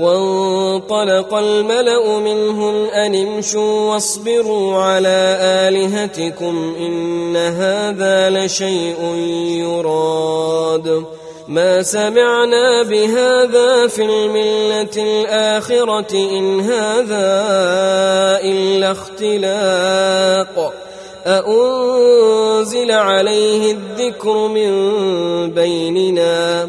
وانطلق الملأ منهم أن امشوا واصبروا على آلهتكم إن هذا لشيء يراد. ما سمعنا بهذا في الملة الآخرة إن هذا إلا اختلاق. أأنزل عليه الذكر من بيننا؟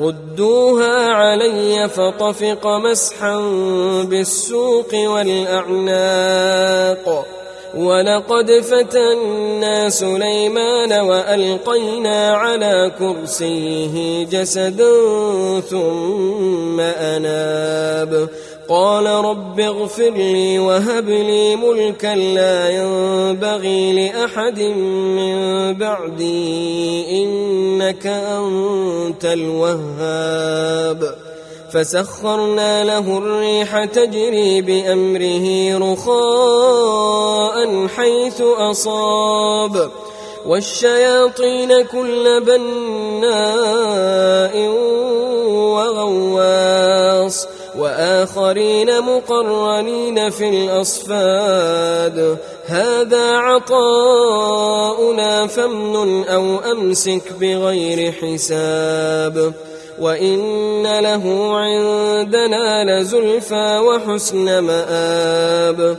ردوها علي فطفق مسحا بالسوق والاعناق ولقد فتنا سليمان والقينا على كرسيه جسدا ثم اناب قال رب اغفر لي وهب لي ملكا لا ينبغي لأحد من بعدي إنك أنت الوهاب. فسخرنا له الريح تجري بأمره رخاء حيث أصاب. والشياطين كل بناء وغواص. وآخرين مقرنين في الأصفاد. هذا عطاؤنا فامنن أو أمسك بغير حساب. وإن له عندنا لزلفى وحسن مآب.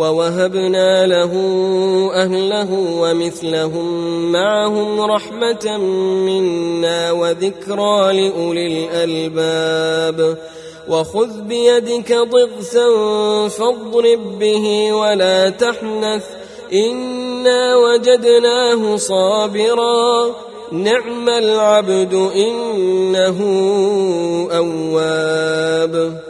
ووهبنا له أهله ومثلهم معهم رحمة منا وذكرى لأولي الألباب. وخذ بيدك ضغثا فاضرب به ولا تحنث. إنا وجدناه صابرا. نعم العبد إنه أواب.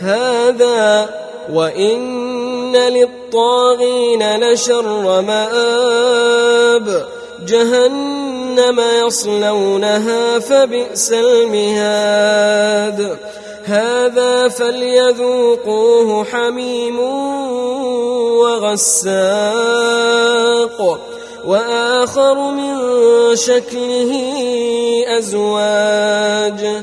هذا وإن للطاغين لشر مآب جهنم يصلونها فبئس المهاد هذا فليذوقوه حميم وغساق وآخر من شكله أزواج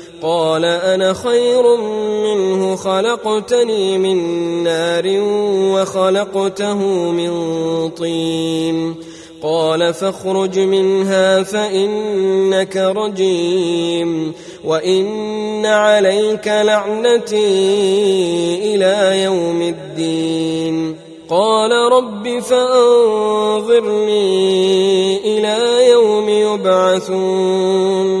قال أنا خير منه خلقتني من نار وخلقته من طين. قال فاخرج منها فإنك رجيم وإن عليك لعنتي إلى يوم الدين. قال رب فأنظرني إلى يوم يبعثون.